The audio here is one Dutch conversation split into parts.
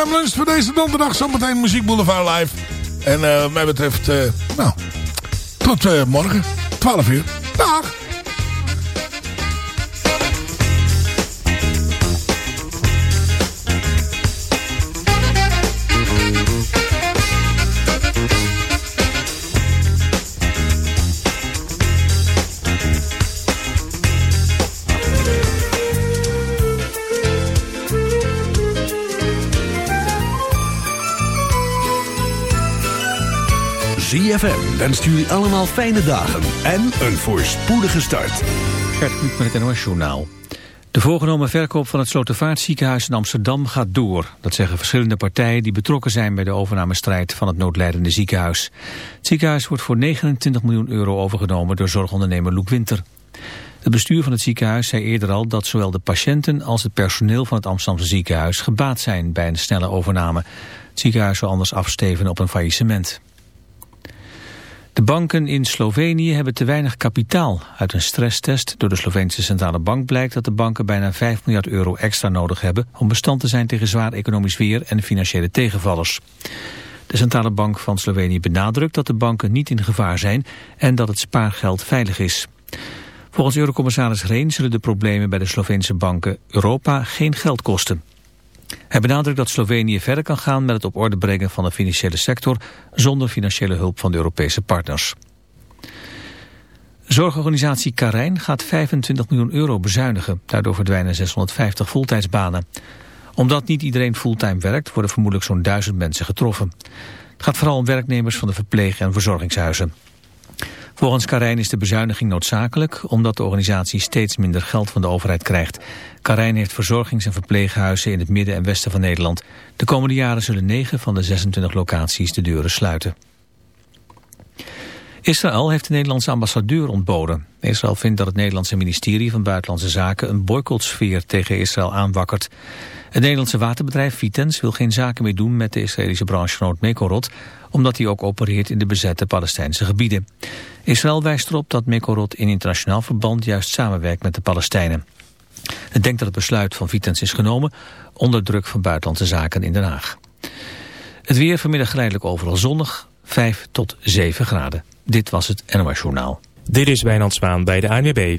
CFM Lunch voor deze donderdag. Zometeen Muziek Boulevard live. En uh, wat mij betreft, uh, nou, tot morgen. 12 uur. ZFM wenst jullie allemaal fijne dagen en een voorspoedige start. Gert met het NOS Journaal. De voorgenomen verkoop van het Slotervaartziekenhuis in Amsterdam gaat door. Dat zeggen verschillende partijen die betrokken zijn bij de overnamestrijd van het noodlijdende ziekenhuis. Het ziekenhuis wordt voor 29 miljoen euro overgenomen door zorgondernemer Loek Winter. Het bestuur van het ziekenhuis zei eerder al dat zowel de patiënten als het personeel van het Amsterdamse ziekenhuis gebaat zijn bij een snelle overname. Het ziekenhuis zou anders afsteven op een faillissement. De banken in Slovenië hebben te weinig kapitaal. Uit een stresstest door de Sloveense Centrale Bank blijkt dat de banken bijna 5 miljard euro extra nodig hebben om bestand te zijn tegen zwaar economisch weer en financiële tegenvallers. De Centrale Bank van Slovenië benadrukt dat de banken niet in gevaar zijn en dat het spaargeld veilig is. Volgens Eurocommissaris Reen zullen de problemen bij de Sloveense banken Europa geen geld kosten. Hij benadrukt dat Slovenië verder kan gaan met het op orde brengen van de financiële sector zonder financiële hulp van de Europese partners. Zorgorganisatie Karijn gaat 25 miljoen euro bezuinigen. Daardoor verdwijnen 650 fulltijdsbanen. Omdat niet iedereen fulltime werkt, worden vermoedelijk zo'n duizend mensen getroffen. Het gaat vooral om werknemers van de verpleeg- en verzorgingshuizen. Volgens Karijn is de bezuiniging noodzakelijk omdat de organisatie steeds minder geld van de overheid krijgt. Karijn heeft verzorgings- en verpleeghuizen in het midden en westen van Nederland. De komende jaren zullen 9 van de 26 locaties de deuren sluiten. Israël heeft de Nederlandse ambassadeur ontboden. Israël vindt dat het Nederlandse ministerie van Buitenlandse Zaken een boycottsfeer tegen Israël aanwakkert. Het Nederlandse waterbedrijf Vitens wil geen zaken meer doen met de Israëlische branchegenoot Mekorot, omdat hij ook opereert in de bezette Palestijnse gebieden. Israël wijst erop dat Mekorot in internationaal verband juist samenwerkt met de Palestijnen. Het denkt dat het besluit van Vitens is genomen onder druk van buitenlandse zaken in Den Haag. Het weer vanmiddag geleidelijk overal zonnig, 5 tot 7 graden. Dit was het NOS Journaal. Dit is Wijnand Zwaan bij de ANWB.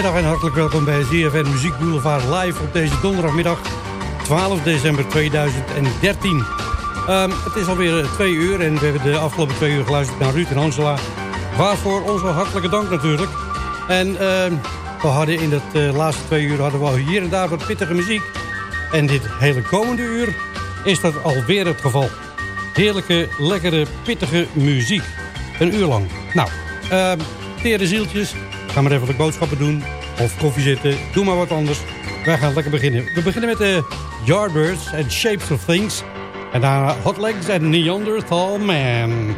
Goedemiddag en hartelijk welkom bij ZFN Muziek Boulevard live op deze donderdagmiddag 12 december 2013. Ehm, het is alweer eh, twee uur en we hebben de afgelopen twee uur geluisterd naar Ruud en Angela. Waarvoor onze hartelijke dank natuurlijk. En ehm, we hadden in het eh, laatste twee uur hadden we hier en daar wat pittige muziek. En dit hele komende uur is dat alweer het geval. Heerlijke, lekkere, pittige muziek. Een uur lang. Nou, ehm tere zieltjes. Ga maar even wat boodschappen doen. Of koffie zitten. Doe maar wat anders. Wij gaan lekker beginnen. We beginnen met de Yardbirds and Shapes of Things. En daarna Hot Legs and Neanderthal Man.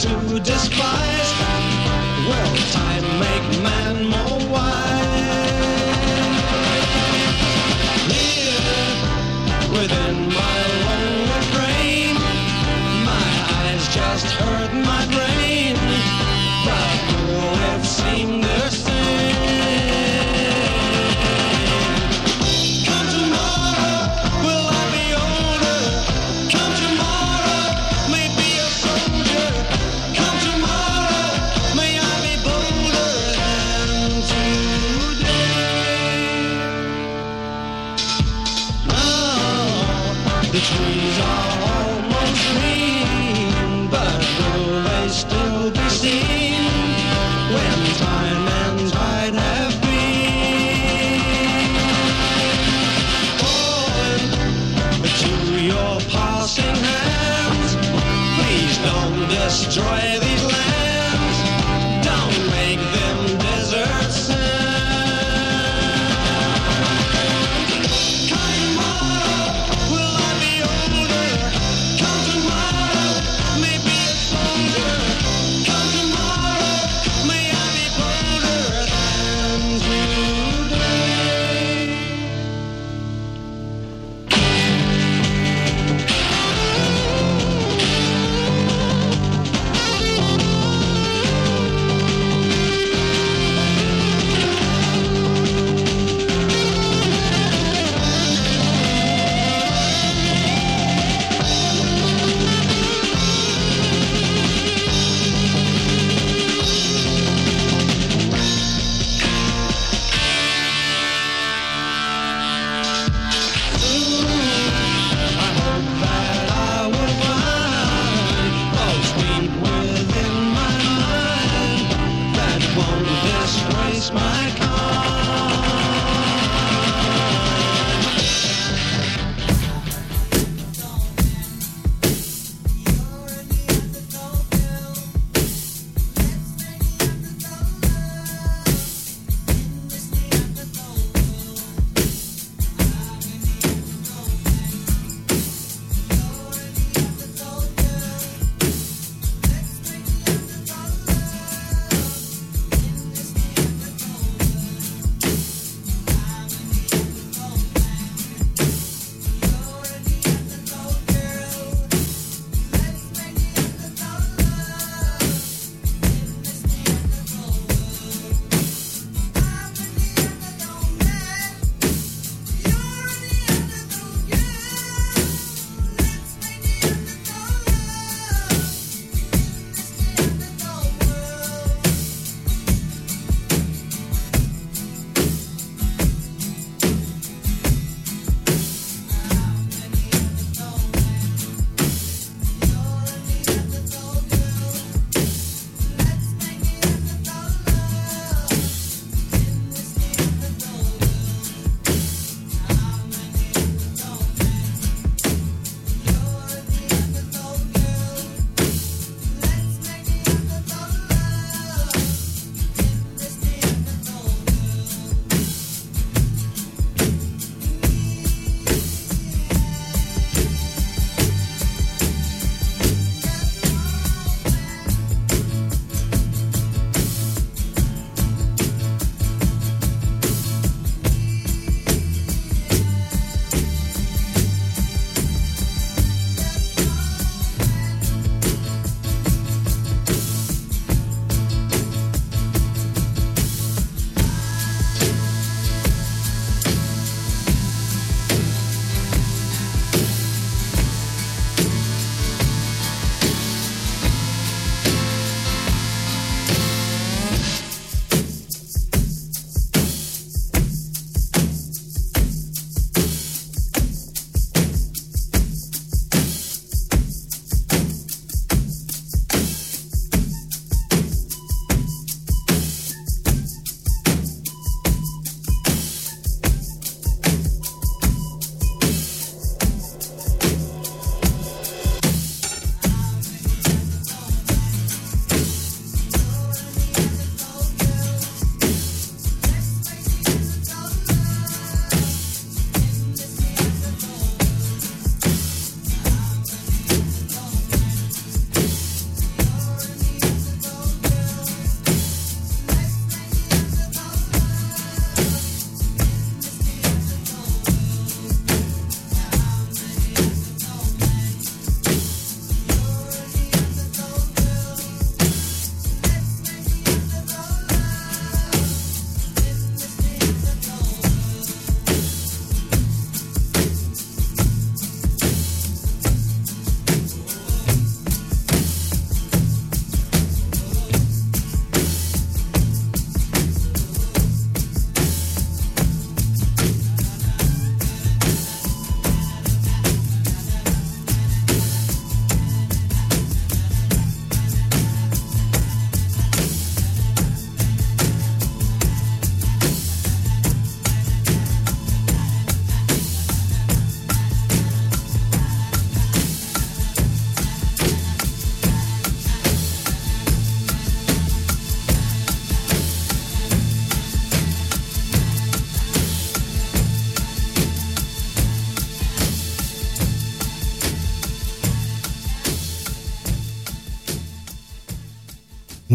to despise will time make man more wise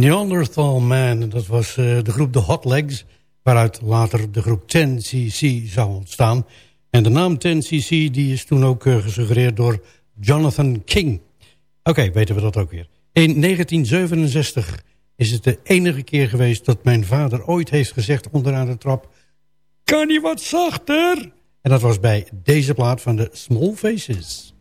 Neanderthal Man, dat was eh, de groep The Hot Legs... waaruit later de groep 10cc zou ontstaan. En de naam 10cc die is toen ook eh, gesuggereerd door Jonathan King. Oké, weten we dat ook weer. In 1967 is het de enige keer geweest dat mijn vader ooit heeft gezegd onderaan de trap... Kan je wat zachter? En dat was bij deze plaat van de Small Faces.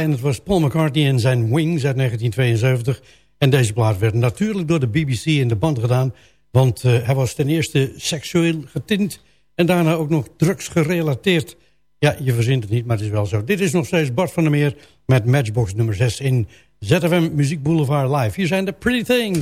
En het was Paul McCartney en zijn Wings uit 1972. En deze plaat werd natuurlijk door de BBC in de band gedaan. Want uh, hij was ten eerste seksueel getint... en daarna ook nog drugs gerelateerd. Ja, je verzint het niet, maar het is wel zo. Dit is nog steeds Bart van der Meer met Matchbox nummer 6 in ZFM Muziek Boulevard Live. Hier zijn de Pretty Things.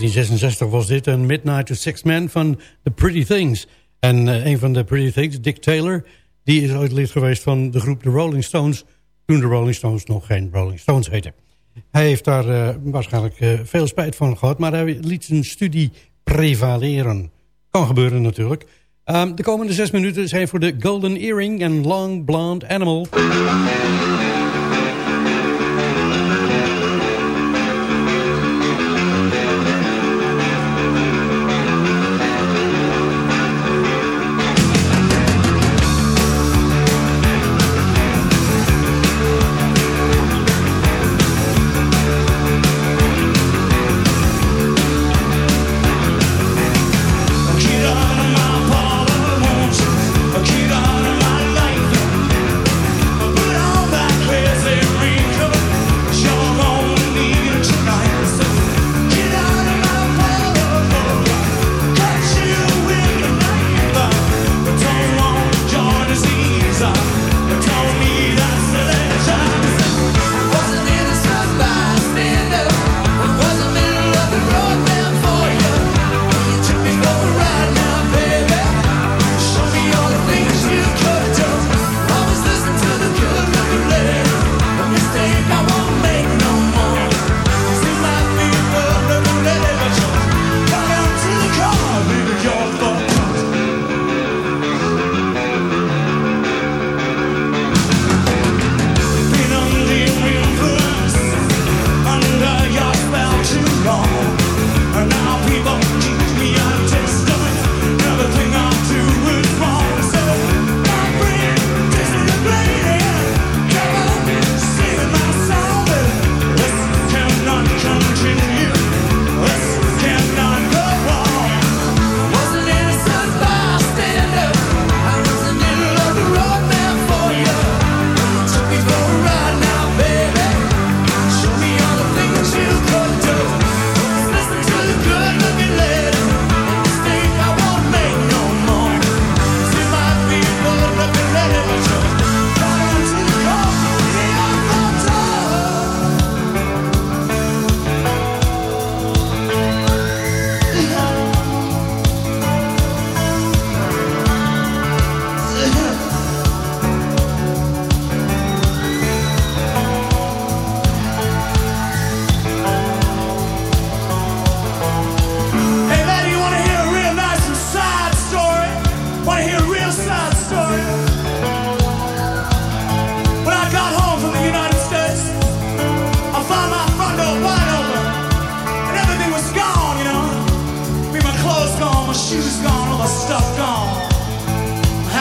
1966 was dit een Midnight to Six Man van The Pretty Things. En eh, een van de Pretty Things, Dick Taylor... die is ooit lid geweest van de groep The Rolling Stones... toen de Rolling Stones nog geen Rolling Stones heten. Hij heeft daar eh, waarschijnlijk eh, veel spijt van gehad... maar hij liet zijn studie prevaleren. Kan gebeuren natuurlijk. Ehm, de komende zes minuten zijn voor de Golden Earring en Long Blonde Animal.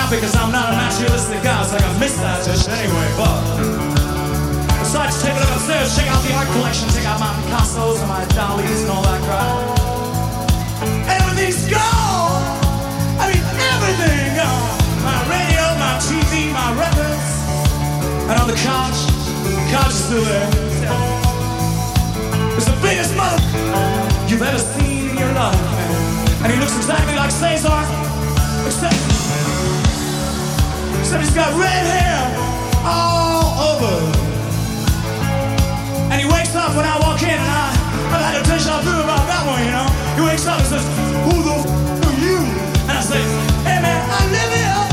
Because I'm not a materialistic guy, so I got missed that dish anyway. But besides, take a look upstairs, check out the art collection, check out my Picasso's and my Dalis and all that crap. Everything's gone. I mean, everything gone. My radio, my TV, my records, and on the couch, the couch is still there. It's the biggest mother you've ever seen in your life, man. And he looks exactly like Cesar, except he's got red hair all over. And he wakes up when I walk in, and I, I've had a deja vu about that one, you know. He wakes up and says, Who the f are you? And I say, Hey man, I live here.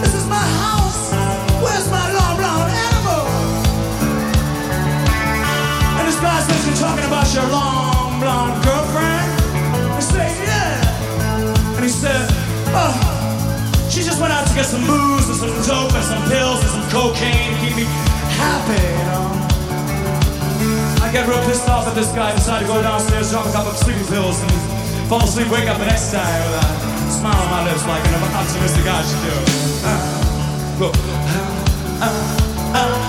This is my house. Where's my long blonde animal? And this guy says, You're talking about your long blonde girlfriend? I say, Yeah. And he said, Oh, she just went out to get some booze some dope and some pills and some cocaine to keep me happy, you know. I get real pissed off at this guy decided to go downstairs, drop a couple of sleeping pills, and fall asleep, wake up the next day with a smile on my lips like an optimistic guy should do. Uh. Uh, uh, uh.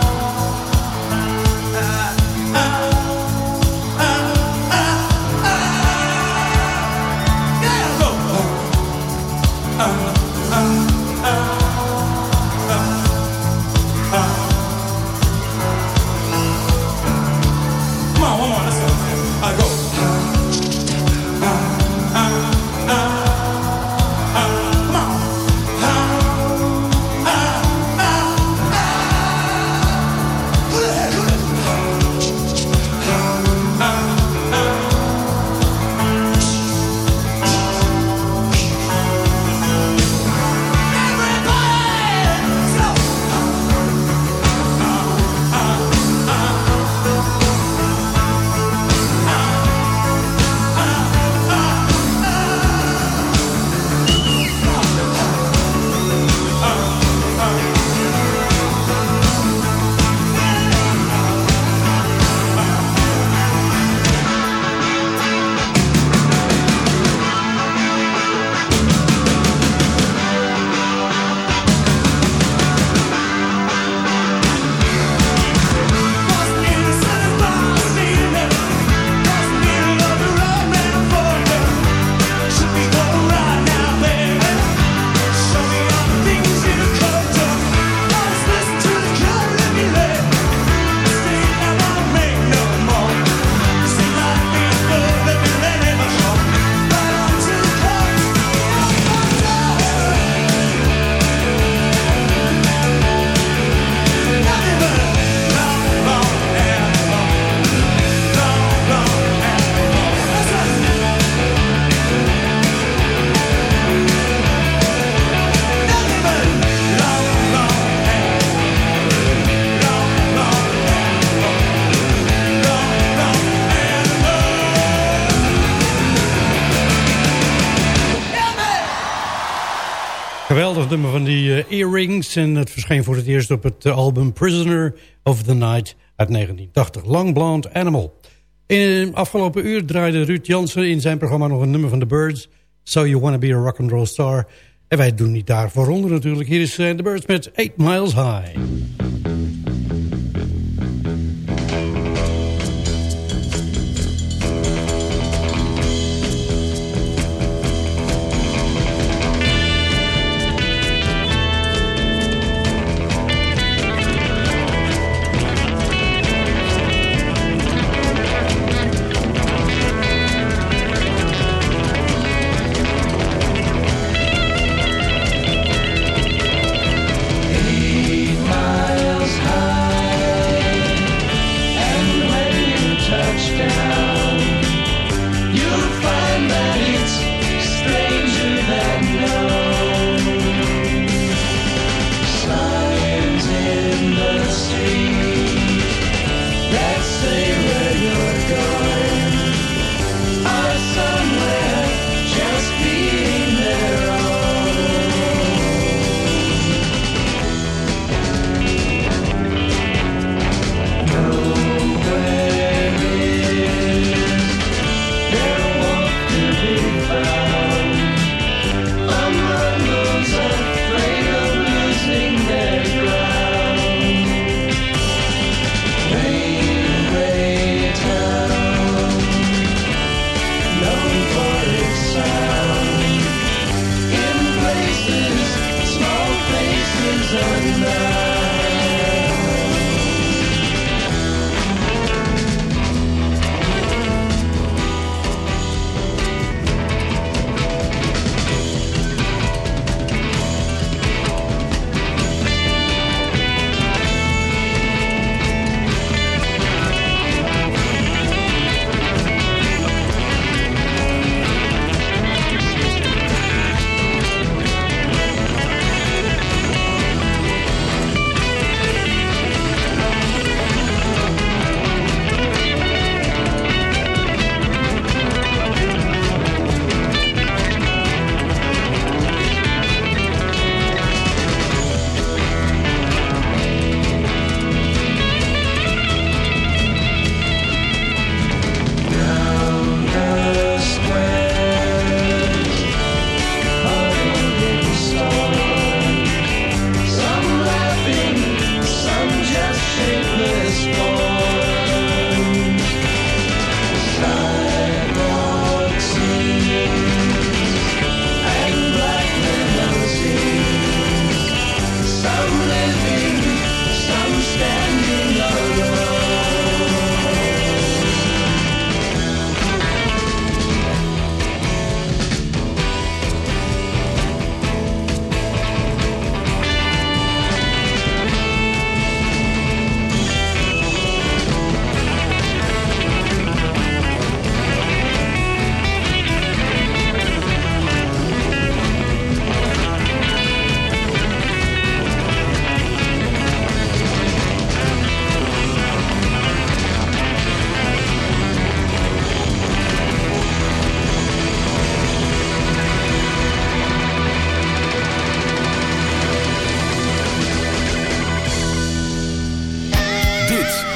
Nummer van die eh, earrings. En het verscheen voor het eerst op het eh, album Prisoner of the Night uit 1980. Long Blonde Animal. In afgelopen uur draaide Ruud Jansen in zijn programma nog een nummer van The Birds. So You Wanna Be a Rock and Roll Star. En wij doen niet daarvoor onder natuurlijk. Hier is eh, The Birds met 8 Miles High.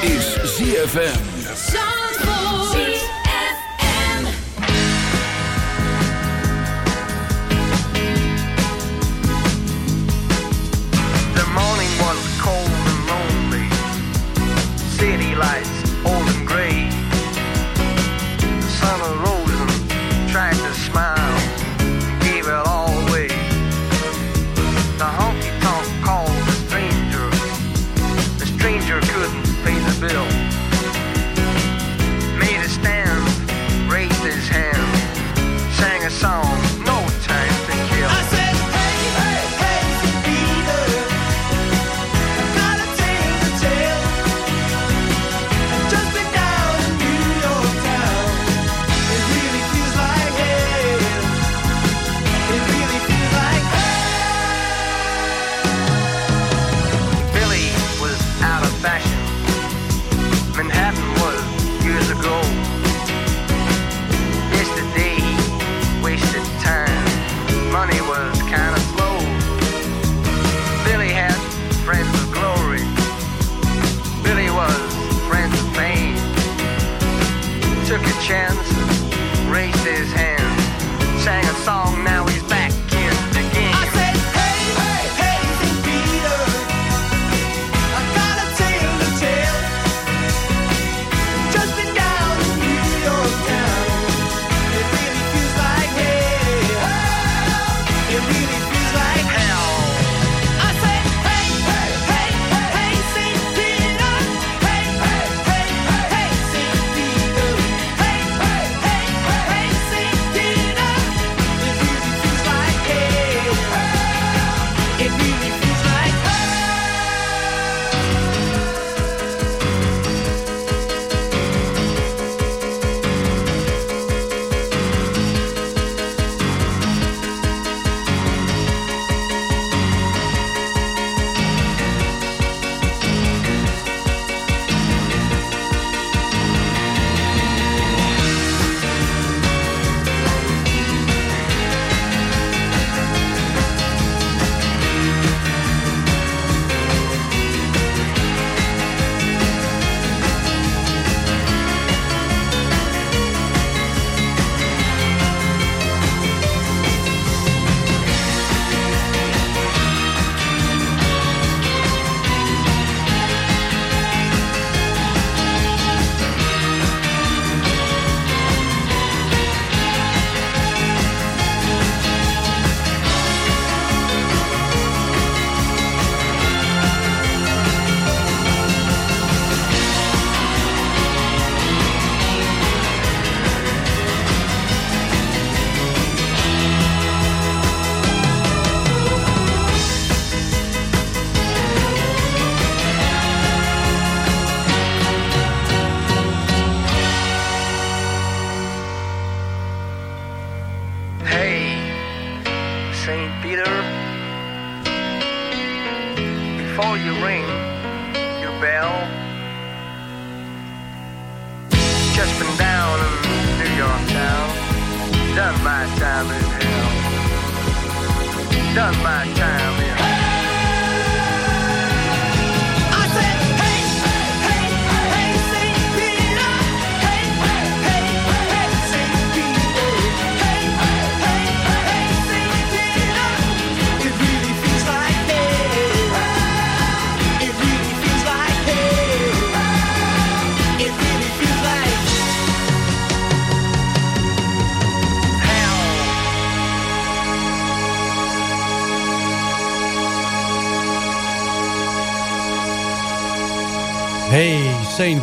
is ZFM.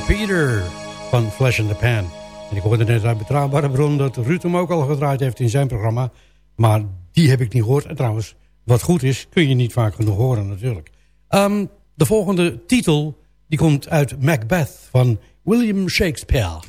Peter van Flash in the Pan. En ik hoorde net uit Betrouwbare Bron dat Ruud hem ook al gedraaid heeft in zijn programma. Maar die heb ik niet gehoord. En trouwens, wat goed is, kun je niet vaak genoeg horen natuurlijk. Ehm, de volgende titel die komt uit Macbeth van William Shakespeare.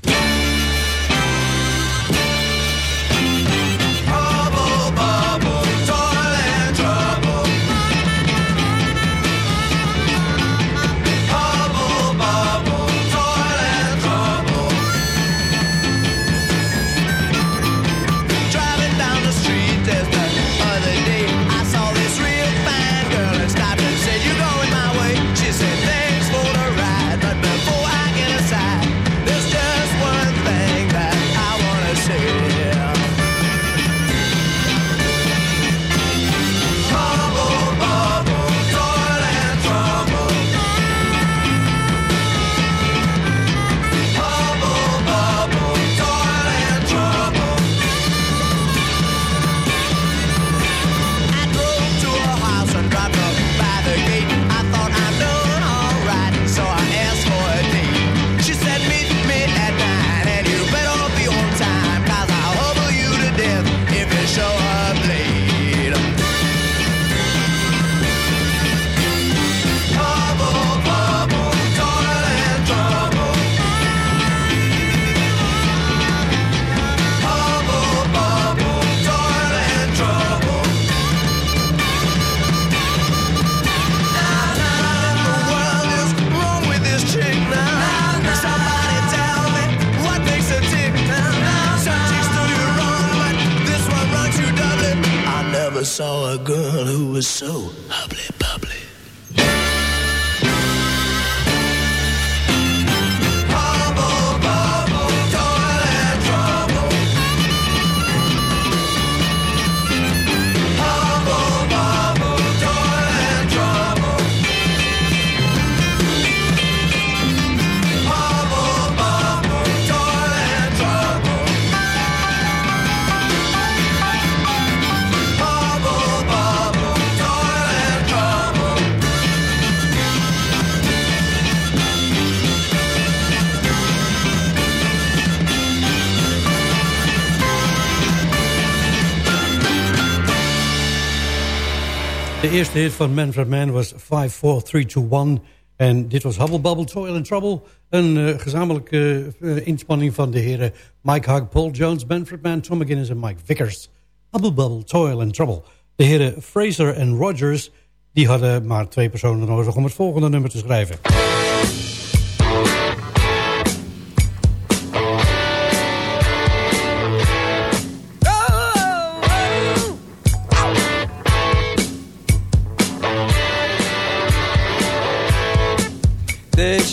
eerste hit van Manfred Mann was 5, 4, 3, 2, 1. En dit was Hubble Bubble Toil and Trouble. Een eh, gezamenlijke eh, inspanning van de heren Mike Hug, Paul Jones, Manfred Mann, Tom McGinnis en Mike Vickers. Hubble Bubble Toil and Trouble. De heren Fraser en Rogers die hadden maar twee personen nodig om het volgende nummer te schrijven.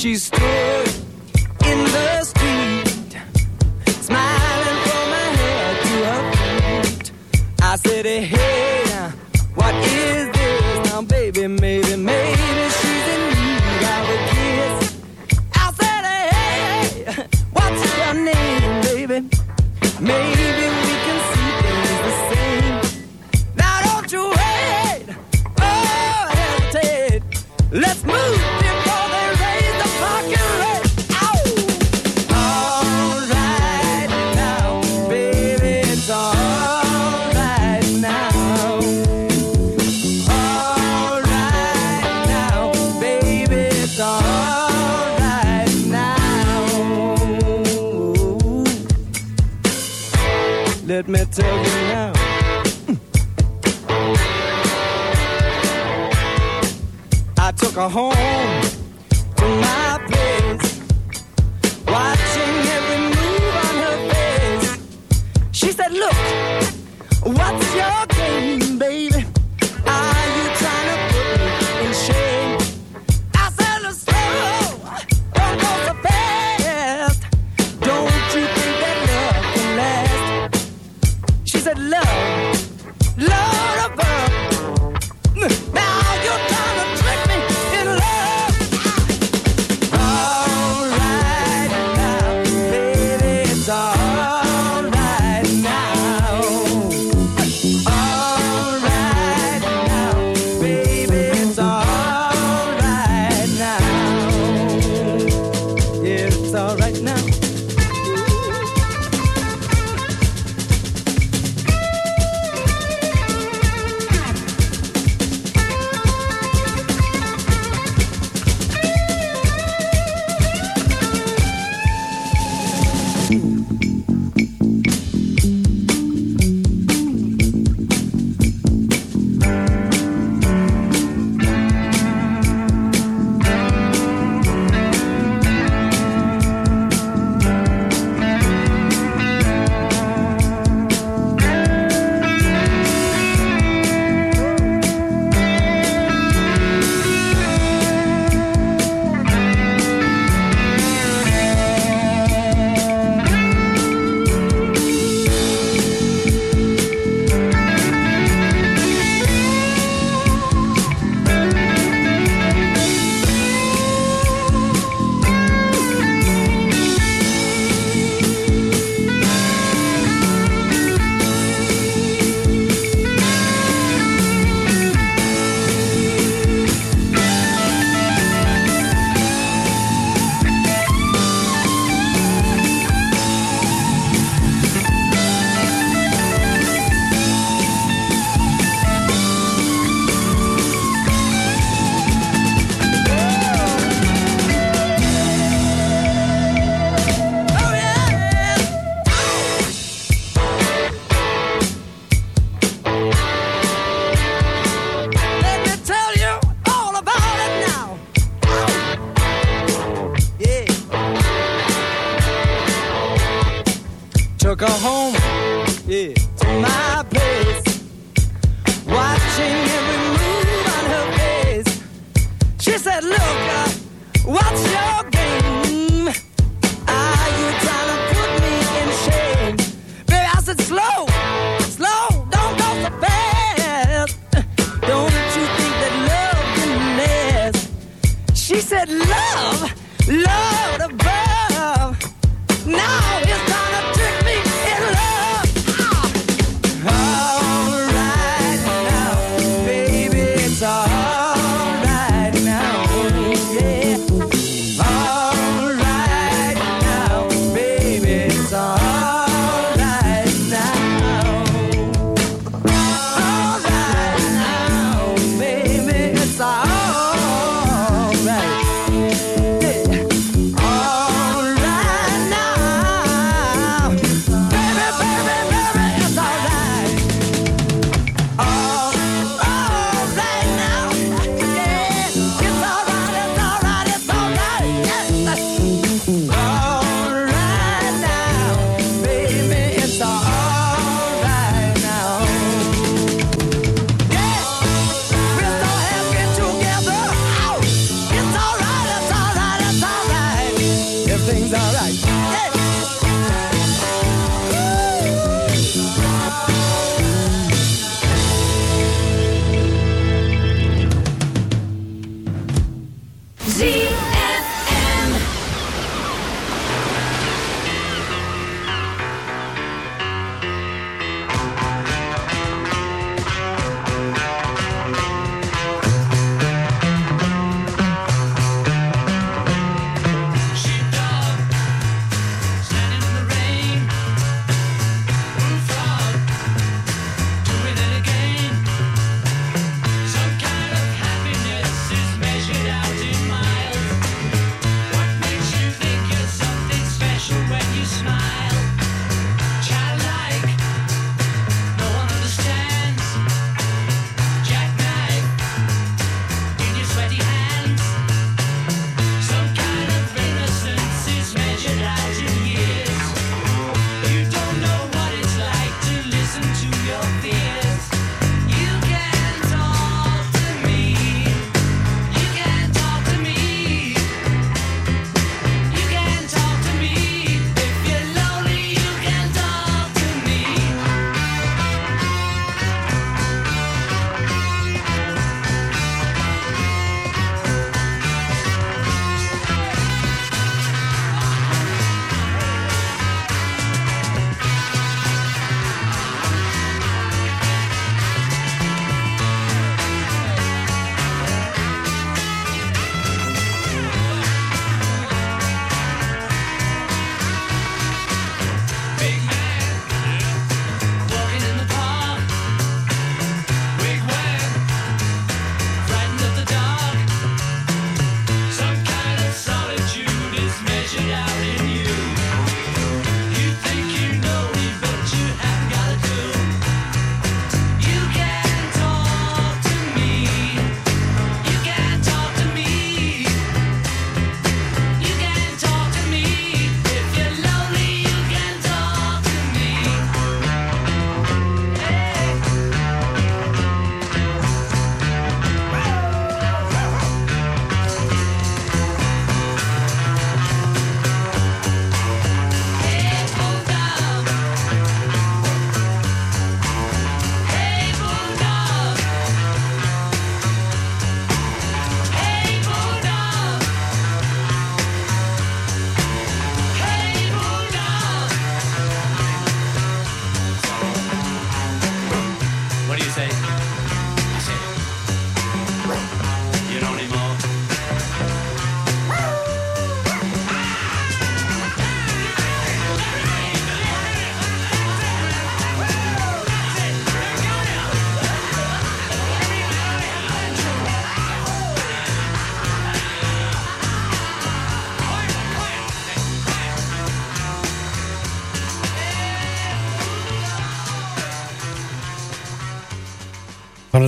she stood in the street, smiling from my head to her feet. I said, hey.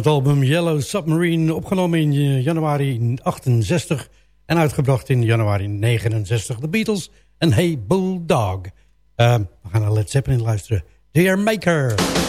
album Yellow Submarine, opgenomen in eh, januari 68 en uitgebracht in januari 69. The Beatles en Hey Bulldog. Uh, we gaan naar Led Zeppelin luisteren. Dear Maker.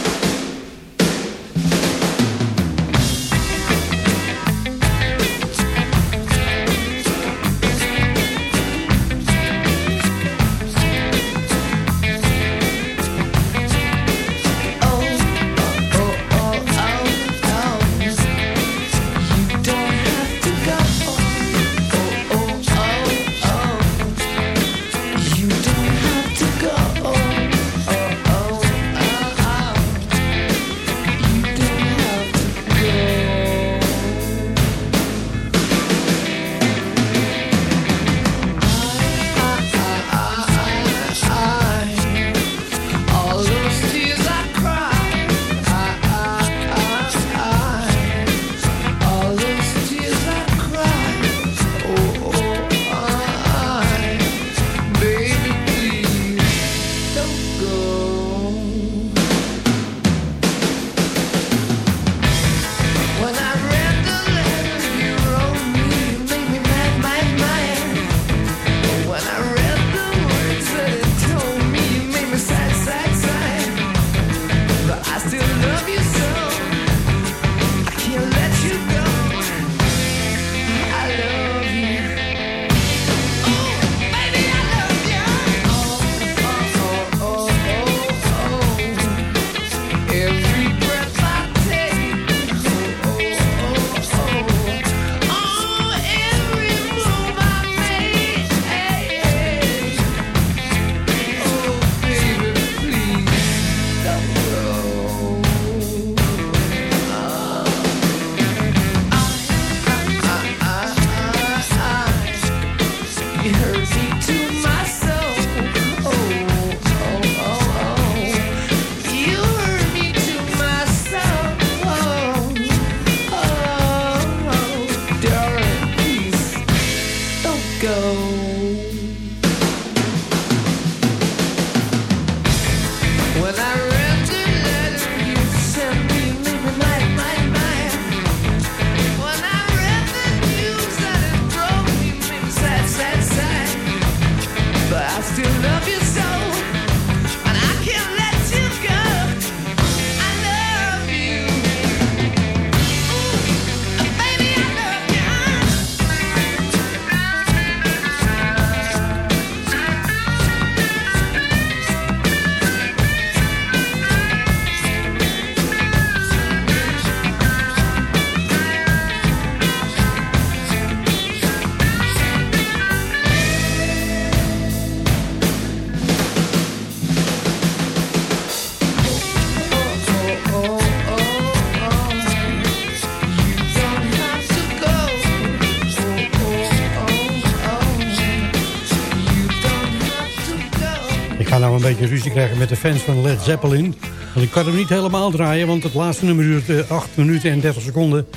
moeite krijgen met de fans van Led Zeppelin. Want ik kan hem niet helemaal draaien, want het laatste nummer duurt eh, 8 minuten en 30 seconden.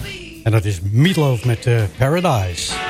En dat is Meatloaf met eh, Paradise.